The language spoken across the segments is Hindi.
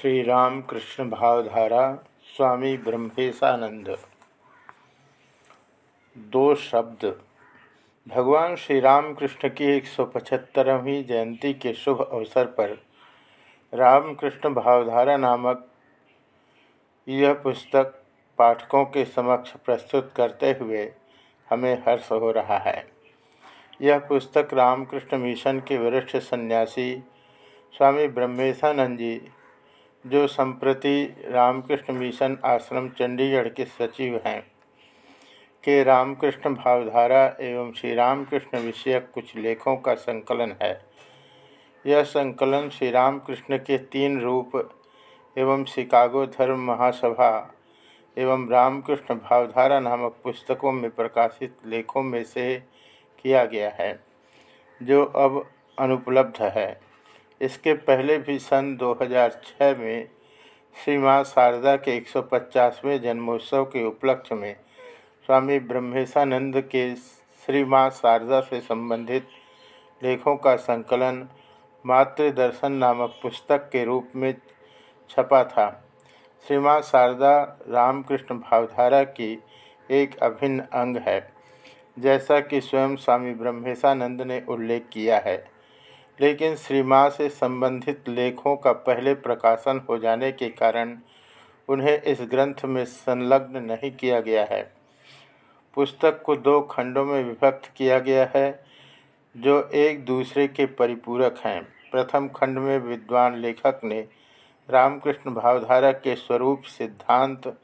श्री रामकृष्ण भावधारा स्वामी ब्रह्मेशानंद दो शब्द। भगवान श्री रामकृष्ण की एक सौ पचहत्तरवीं जयंती के शुभ अवसर पर रामकृष्ण भावधारा नामक यह पुस्तक पाठकों के समक्ष प्रस्तुत करते हुए हमें हर्ष हो रहा है। यह पुस्तक रामकृष्ण मिशन के वरिष्ठ सन्यासी स्वामी ब्रह्मेशानंद जी जो संप्रति रामकृष्ण मिशन आश्रम, चंडीगढ़ के सचिव हैं। के रामकृष्ण भावधारा एवं श्री रामकृष्ण विषयक कुछ लेखों का संकलन है। यह संकलन श्री रामकृष्ण के तीन रूप एवं शिकागो धर्म महासभा एवं रामकृष्ण भावधारा नामक पुस्तकों में प्रकाशित लेखों में से किया गया है, जो अब अनुपलब्ध है। इसके पहले भी सन 2006 में श्री माँ शारदा के 150वें जन्मोत्सव के उपलक्ष्य में स्वामी ब्रह्मेशानंद के श्री माँ शारदा से संबंधित लेखों का संकलन मातृ दर्शन नामक पुस्तक के रूप में छपा था। श्री माँ शारदा रामकृष्ण भावधारा की एक अभिन्न अंग है, जैसा कि स्वयं स्वामी ब्रह्मेशानंद ने उल्लेख किया है। लेकिन श्री से संबंधित लेखों का पहले प्रकाशन हो जाने के कारण उन्हें इस ग्रंथ में संलग्न नहीं किया गया है। पुस्तक को दो खंडों में विभक्त किया गया है, जो एक दूसरे के परिपूरक हैं। प्रथम खंड में विद्वान लेखक ने रामकृष्ण भावधारा के स्वरूप, सिद्धांत,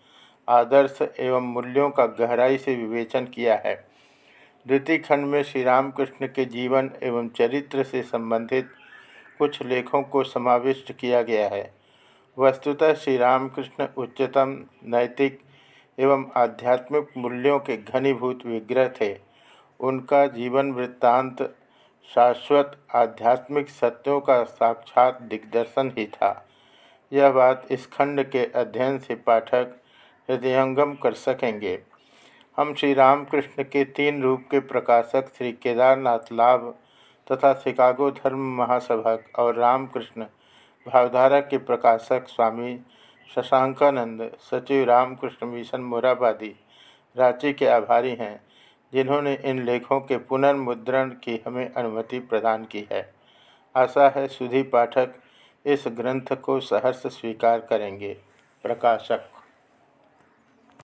आदर्श एवं मूल्यों का गहराई से विवेचन किया है। द्वितीय खंड में श्री रामकृष्ण के जीवन एवं चरित्र से संबंधित कुछ लेखों को समाविष्ट किया गया है। वस्तुतः श्री रामकृष्ण उच्चतम, नैतिक एवं आध्यात्मिक मूल्यों के घनीभूत विग्रह थे। उनका जीवन वृत्तांत शाश्वत आध्यात्मिक सत्यों का साक्षात दिग्दर्शन ही था। यह बात इस खंड के अध्ययन से पाठक हृदयंगम कर सकेंगे। हम श्री रामकृष्ण के तीन रूप के प्रकाशक श्री केदारनाथ लाभ तथा शिकागो धर्म महासभा और रामकृष्ण भावधारा के प्रकाशक स्वामी शशांकानंद, सचिव रामकृष्ण मिशन मोराबादी रांची के आभारी हैं, जिन्होंने इन लेखों के पुनर्मुद्रण की हमें अनुमति प्रदान की है। आशा है सुधी पाठक इस ग्रंथ को सहर्ष स्वीकार करेंगे। प्रकाशक